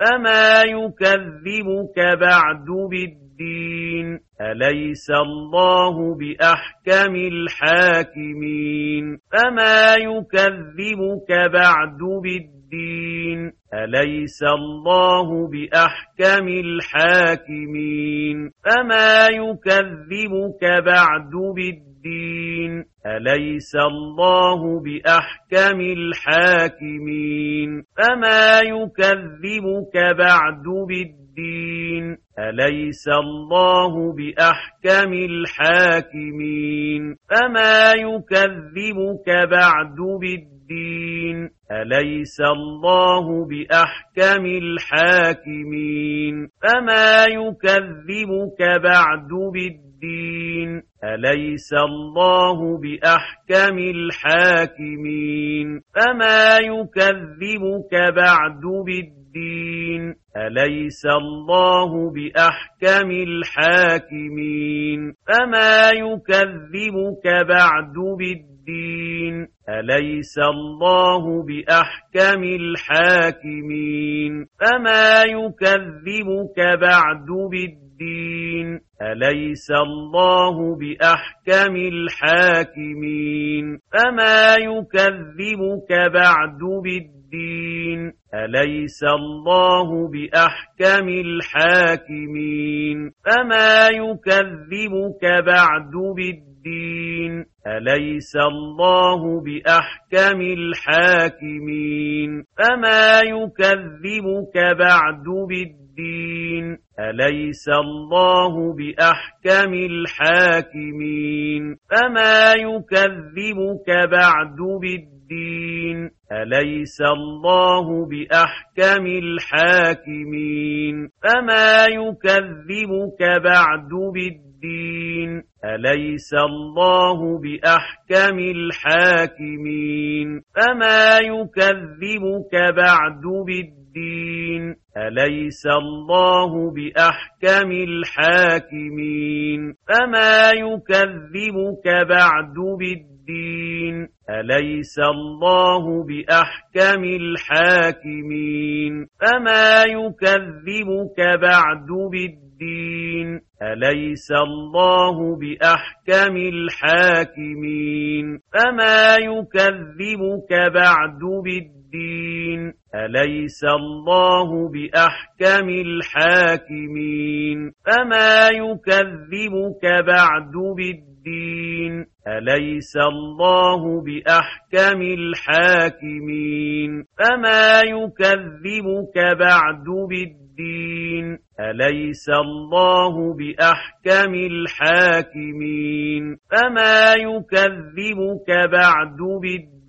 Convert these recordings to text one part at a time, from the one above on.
فما يكذبك بعد بالدين أليس الله بأحكم الحاكمين فما يكذبك بعد بالدين أليس الله بأحكم الحاكمين فما يكذبك بعد بالدين أليس الله بأحكم الحاكمين؟ فما يكذبك بعد بالدين؟ أليس الله بأحكم الحاكمين؟ فما يكذبك بعد بالدين؟ أليس الله بأحكم الحاكمين؟ فما يكذبك بعد بالدين؟ أليس الله بأحكم الحاكمين؟ فما يكذبك بعد بالدين. أليس الله بأحكم الحاكمين؟ فما يكذبك بعد بالدين. أليس الله بأحكم الحاكمين؟ فما يكذبك بعد بالدين. أليس الله بأحكم الحاكمين؟ فما يكذبك بعد بالدين؟ أليس الله بأحكم الحاكمين؟ فما يكذبك بعد بالدين؟ أليس الله بأحكم الحاكمين؟ فما يكذبك بعد بالدين؟ أليس الله بأحكم الحاكمين؟ فما يكذبك بعد بالدين؟ أليس الله بأحكم الحاكمين؟ فما يكذبك بعد بالدين؟ أليس الله بأحكم الحاكمين؟ فما يكذبك بعد بالدين؟ أليس الله بأحكم الحاكمين؟ فما يكذبك بعد بالدين؟ أليس الله بأحكم الحاكمين؟ فما يكذبك بعد بالدين؟ أليس الله بأحكم الحاكمين؟ فما يكذبك بعد بالدين؟ أليس الله بأحكم الحاكمين؟ فما يكذبك بعد بالدين؟ أليس الله بأحكم الحاكمين؟ فما يكذبك بعد بالدين؟ أليس الله بأحكم الحاكمين؟ فما يكذبك بعد بالدين؟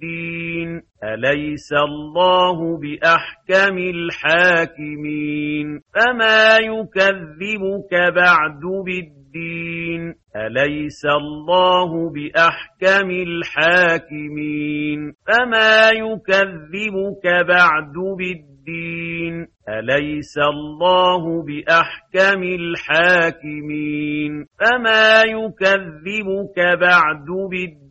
أليس الله بأحكم الحاكمين؟ فما يكذبك بعد بالدين؟ أليس الله بأحكم الحاكمين؟ فما يكذبك بعد بالدين؟ أليس الله بأحكم الحاكمين؟ فما يكذبك بعد بالدين؟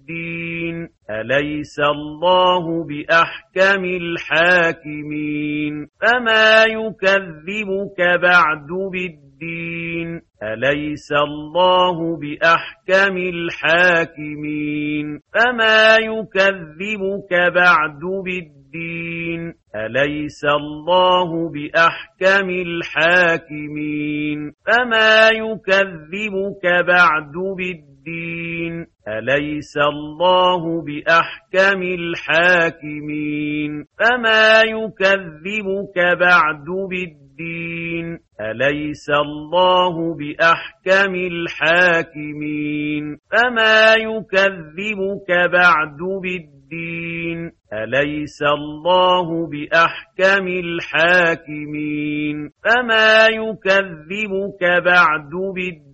أليس الله بأحكم الحاكمين؟ فما يكذبك بعد بالدين؟ أليس الله بأحكم الحاكمين؟ فما يكذبك بعد بالدين؟ أليس الله بأحكم الحاكمين؟ فما يكذبك بعد بالدين؟ أليس الله بأحكم الحاكمين؟ فما يكذبك بعد بالدين؟ أليس الله بأحكم الحاكمين؟ فما يكذبك بعد بالدين؟ أليس الله بأحكم الحاكمين؟ فما يكذبك بعد بالدين؟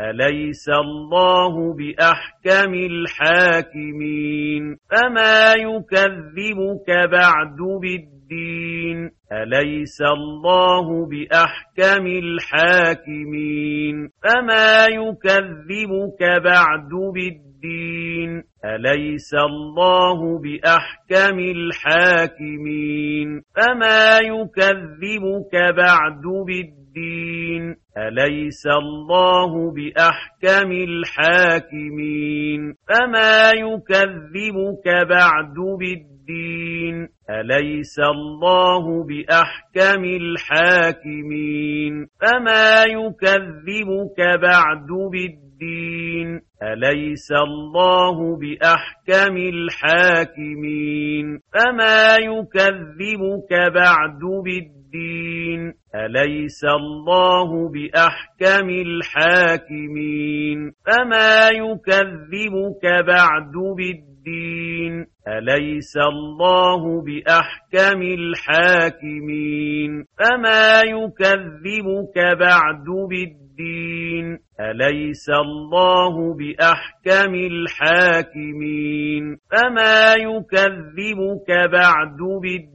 أليس الله بأحكم الحاكمين؟ فما يكذبك بعد بالدين. أليس الله بأحكم الحاكمين؟ فما يكذبك بعد بالدين. أليس الله بأحكم الحاكمين؟ فما يكذبك بعد بالدين. أليس الله بأحكم الحاكمين؟ فما يكذبك بعد بالدين؟ أليس الله بأحكم الحاكمين؟ فما يكذبك بعد بالدين؟ أليس الله بأحكم الحاكمين؟ فما يكذبك بعد بالدين؟ أليس الله بأحكم الحاكمين؟ فما يكذبك بعد بالدين؟ أليس الله بأحكم الحاكمين؟ فما يكذبك بعد بالدين؟ أليس الله بأحكم الحاكمين؟ فما يكذبك بعد بالدين؟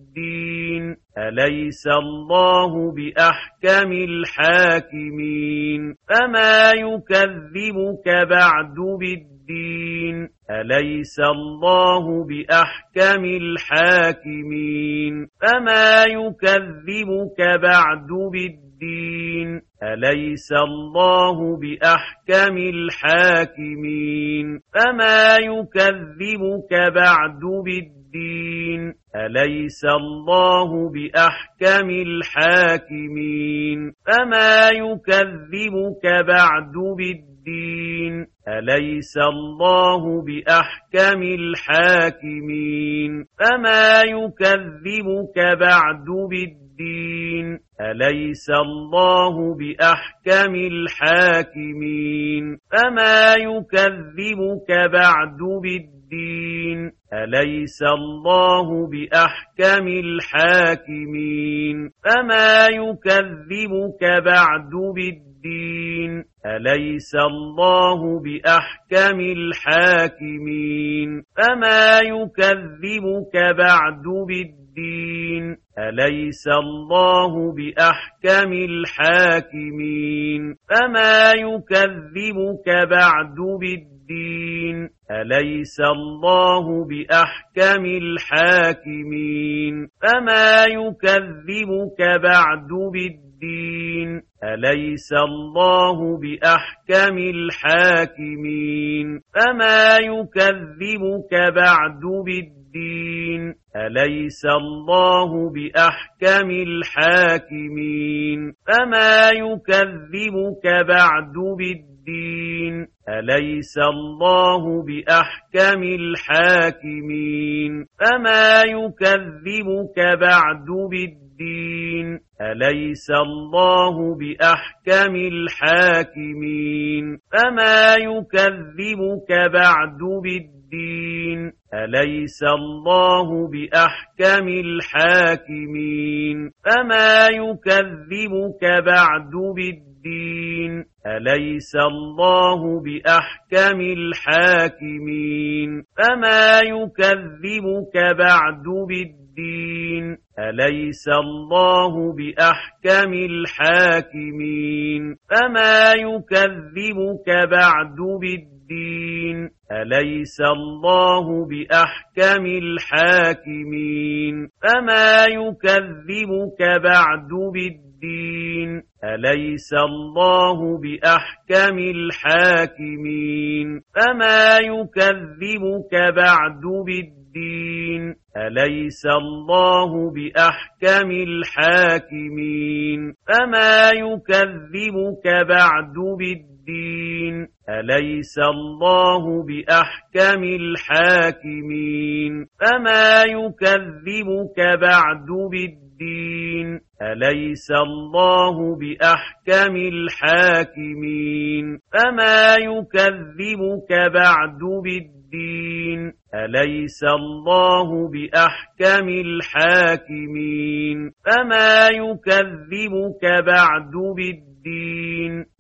أليس الله بأحكم الحاكمين؟ فما يكذبك بعد بالدين. أليس الله بأحكم الحاكمين؟ فما يكذبك بعد بالدين. أليس الله بأحكم الحاكمين؟ فما يكذبك بعد بالدين. أليس الله بأحكم الحاكمين؟ فما يكذبك بعد بالدين؟ أليس الله بأحكم الحاكمين؟ فما يكذبك بعد بالدين؟ أليس الله بأحكم الحاكمين؟ فما يكذبك بعد بالدين؟ أليس الله بأحكم الحاكمين؟ فما يكذبك بعد بالدين؟ أليس الله بأحكم الحاكمين؟ فما يكذبك بعد بالدين؟ أليس الله بأحكم الحاكمين؟ فما يكذبك بعد بالدين؟ أليس الله بأحكم الحاكمين؟ فما يكذبك بعد بالدين؟ أليس الله بأحكم الحاكمين؟ فما يكذبك بعد بالدين؟ أليس الله بأحكم الحاكمين؟ فما يكذبك بعد بالدين؟ أليس الله بأحكم الحاكمين؟ فما يكذبك بعد بالدين؟ أليس الله بأحكم الحاكمين؟ فما يكذبك بعد بالدين؟ أليس الله بأحكم الحاكمين؟ فما يكذبك بعد بالدين؟ أليس الله بأحكم الحاكمين؟ فما يكذبك بعد بالدين؟ أليس الله بأحكم الحاكمين؟ فما يكذبك بعد بالدين؟ أليس الله بأحكم الحاكمين؟ فما يكذبك بعد بالدين؟ أليس الله بأحكم الحاكمين؟ فما يكذبك بعد بالدين؟ أليس الله بأحكم الحاكمين؟ فما يكذبك بعد بالدين؟ أليس الله بأحكم الحاكمين؟ فما يكذبك بعد بالدين؟ أليس الله بأحكم الحاكمين؟ فما يكذبك بعد بالدين؟ أليس الله بأحكم الحاكمين؟ فما يكذبك بعد بالدين؟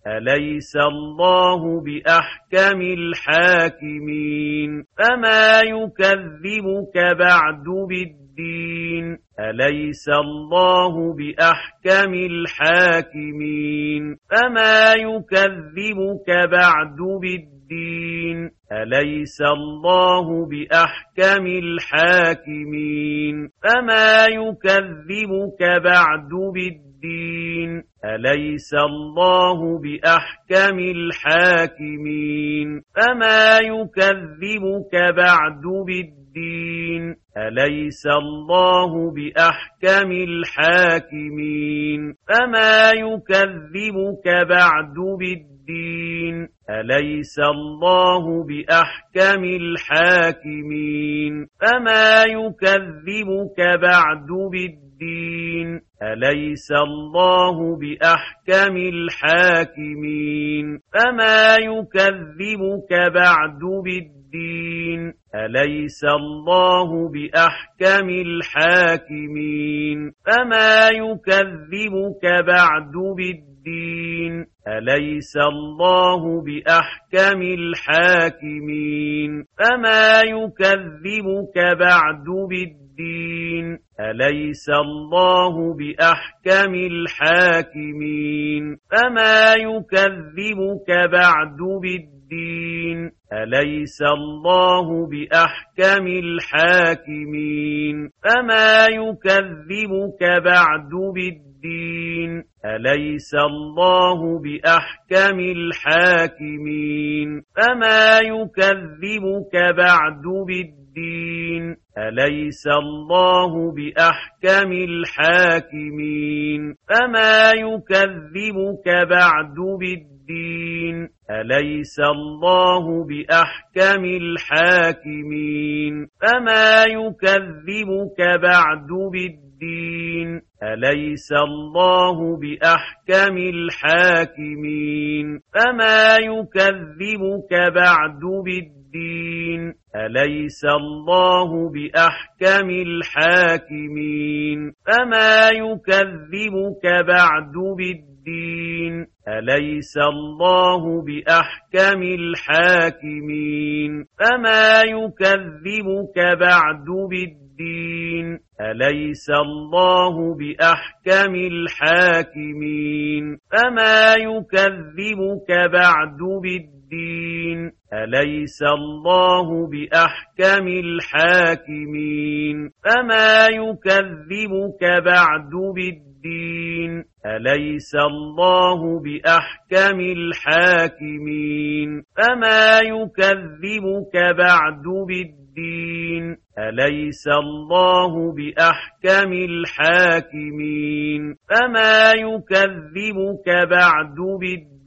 أليس الله بأحكم الحاكمين؟ فما يكذبك بعد بالدين؟ أليس الله بأحكم الحاكمين؟ فما يكذبك بعد بالدين؟ أليس الله بأحكم الحاكمين؟ فما يكذبك بعد بالدين؟ أليس الله بأحكم الحاكمين؟ فما يكذبك بعد بالدين. أليس الله بأحكم الحاكمين؟ فما يكذبك بعد بالدين. أليس الله بأحكم الحاكمين؟ فما يكذبك بعد بالدين. أليس الله بأحكم الحاكمين؟ فما يكذبك بعد بالدين؟ أليس الله بأحكم الحاكمين؟ فما يكذبك بعد بالدين؟ أليس الله بأحكم الحاكمين؟ فما يكذبك بعد بالدين؟ أليس الله بأحكم الحاكمين؟ فما يكذبك بعد بالدين؟ أليس الله بأحكم الحاكمين؟ فما يكذبك بعد بالدين؟ أليس الله بأحكم الحاكمين؟ فما يكذبك بعد بالدين؟ أليس الله بأحكم الحاكمين؟ فما يكذبك بعد بالدين. أليس الله بأحكم الحاكمين؟ فما يكذبك بعد بالدين. أليس الله بأحكم الحاكمين؟ فما يكذبك بعد بالدين. أليس الله بأحكم الحاكمين؟ فما يكذبك بعد بالدين؟ أليس الله بأحكم الحاكمين؟ فما يكذبك بعد بالدين؟ أليس الله بأحكم الحاكمين؟ فما يكذبك بعد بالدين؟ أليس الله بأحكم الحاكمين؟ فما يكذبك بعد بالدين. أليس الله بأحكم الحاكمين؟ فما يكذبك بعد بالدين. أليس الله بأحكم الحاكمين؟ فما يكذبك بعد بالدين.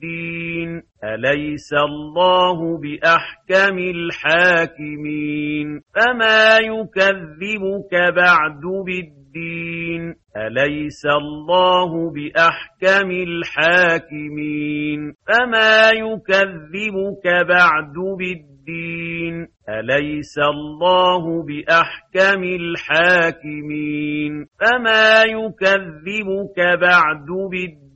أليس الله بأحكم الحاكمين؟ فما يكذبك بعد بالدين؟ أليس الله بأحكم الحاكمين؟ فما يكذبك بعد بالدين؟ أليس الله بأحكم الحاكمين؟ فما يكذبك بعد بالدين؟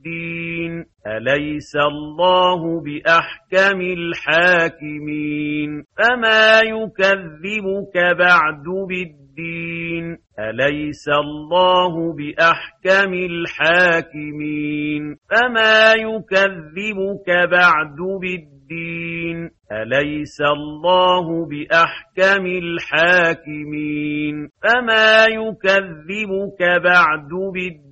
أليس الله بأحكم الحاكمين؟ فما يكذبك بعد بالدين. أليس الله بأحكم الحاكمين؟ فما يكذبك بعد بالدين. أليس الله بأحكم الحاكمين؟ فما يكذبك بعد بالدين.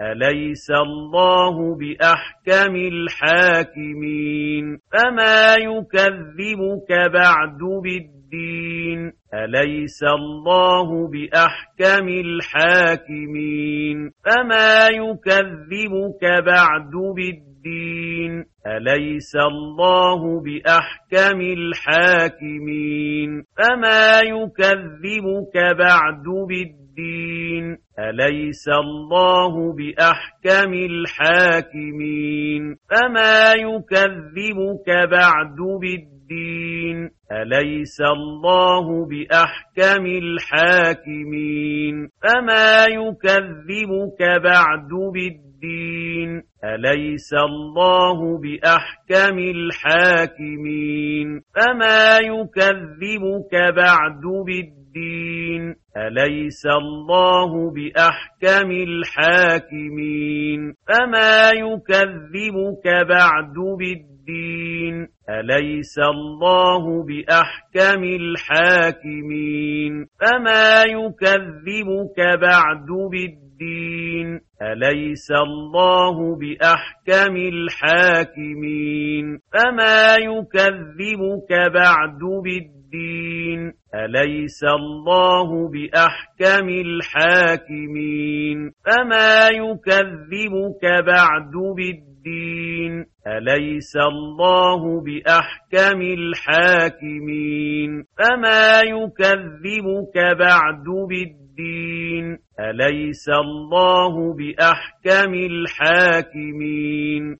أليس الله بأحكم الحاكمين؟ فما يكذبك بعد بالدين؟ أليس الله بأحكم الحاكمين؟ فما يكذبك بعد بالدين؟ أليس الله بأحكم الحاكمين؟ فما يكذبك بعد بالدين؟ أليس الله بأحكم الحاكمين؟ فما يكذبك بعد بالدين. أليس الله بأحكم الحاكمين؟ فما يكذبك بعد بالدين. أليس الله بأحكم الحاكمين؟ فما يكذبك بعد بالدين. بالدين أليس الله بأحكم الحاكمين؟ فما يكذبك بعد بالدين؟ أليس الله بأحكم الحاكمين؟ فما يكذبك بعد بالدين؟ أليس الله بأحكم الحاكمين؟ فما يكذبك بعد بالدين؟ أليس الله بأحكم الحاكمين؟ فما يكذبك بعد بالدين؟ أليس الله بأحكم الحاكمين؟ فما يكذبك بعد بالدين؟ أليس الله بأحكم الحاكمين؟